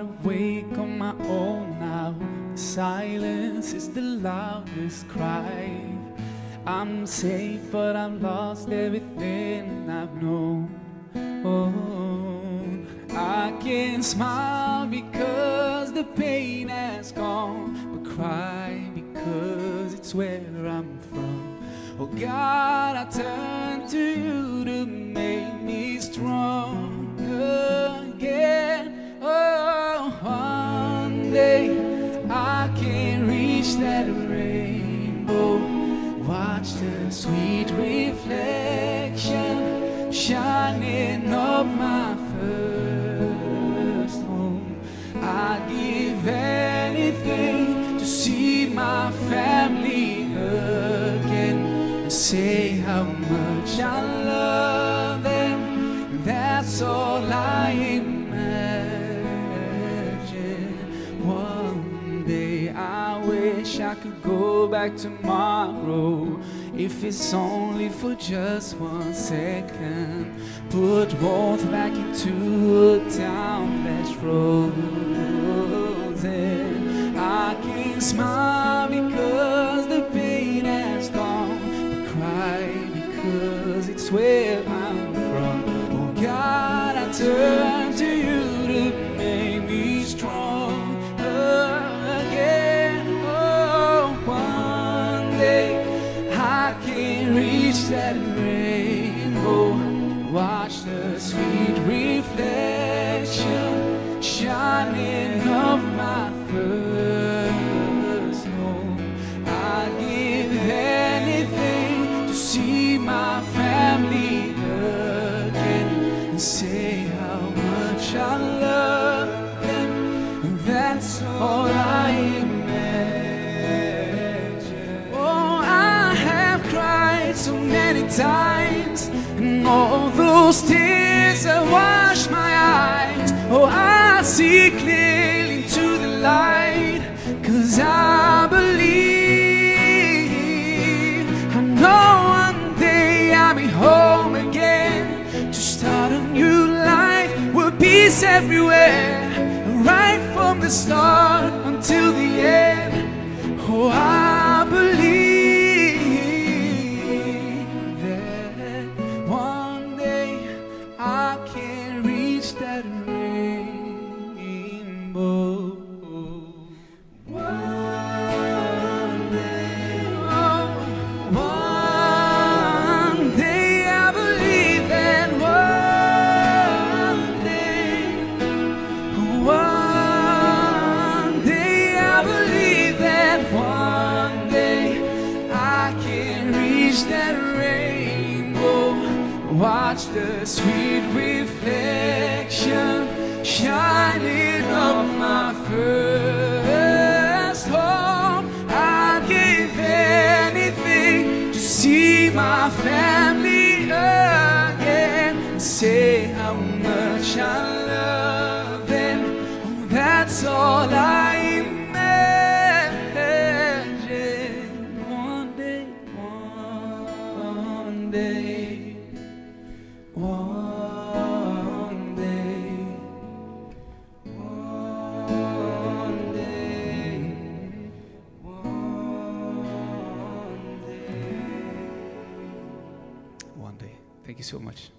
awake on my own now. Silence is the loudest cry. I'm safe, but I've lost everything I've known. Oh, I can smile because the pain has gone, but cry because it's where I'm from. Oh God, I turn to you to make me strong Watch the sweet reflection shining up my first home. I'd give anything to see my family again and say I could go back tomorrow. If it's only for just one second, put warmth back into a town that's frozen. I can smile because the pain has gone, but cry because it's where that rainbow. Watch the sweet reflection shining of my first home. I'd give anything to see my family again and say how much I love them. That's all I so many times, and all those tears have washed my eyes. Oh, I see clearly into the light, cause I believe. I know one day I'll be home again to start a new life with peace everywhere, right from the start until the end. Oh, I reach that rainbow. Watch the sweet reflection shining on my first home. I'd give anything to see my family again and say how much I love them. That's all I Thank you so much.